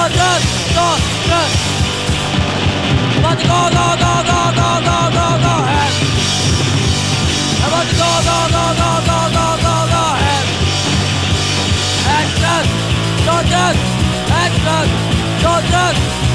En trött, så trött, en